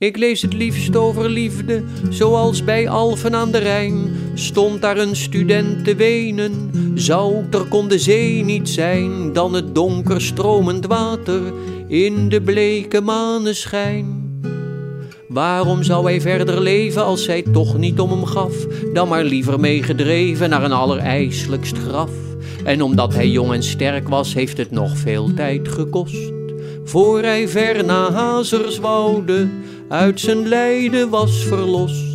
Ik lees het liefst over liefde, zoals bij Alphen aan de Rijn. Stond daar een student te wenen, zouter kon de zee niet zijn dan het donker stromend water in de bleke maneschijn. Waarom zou hij verder leven als zij toch niet om hem gaf, dan maar liever meegedreven naar een allerijselijkst graf? En omdat hij jong en sterk was, heeft het nog veel tijd gekost. Voor hij ver naar Hazerswoude uit zijn lijden was verlost.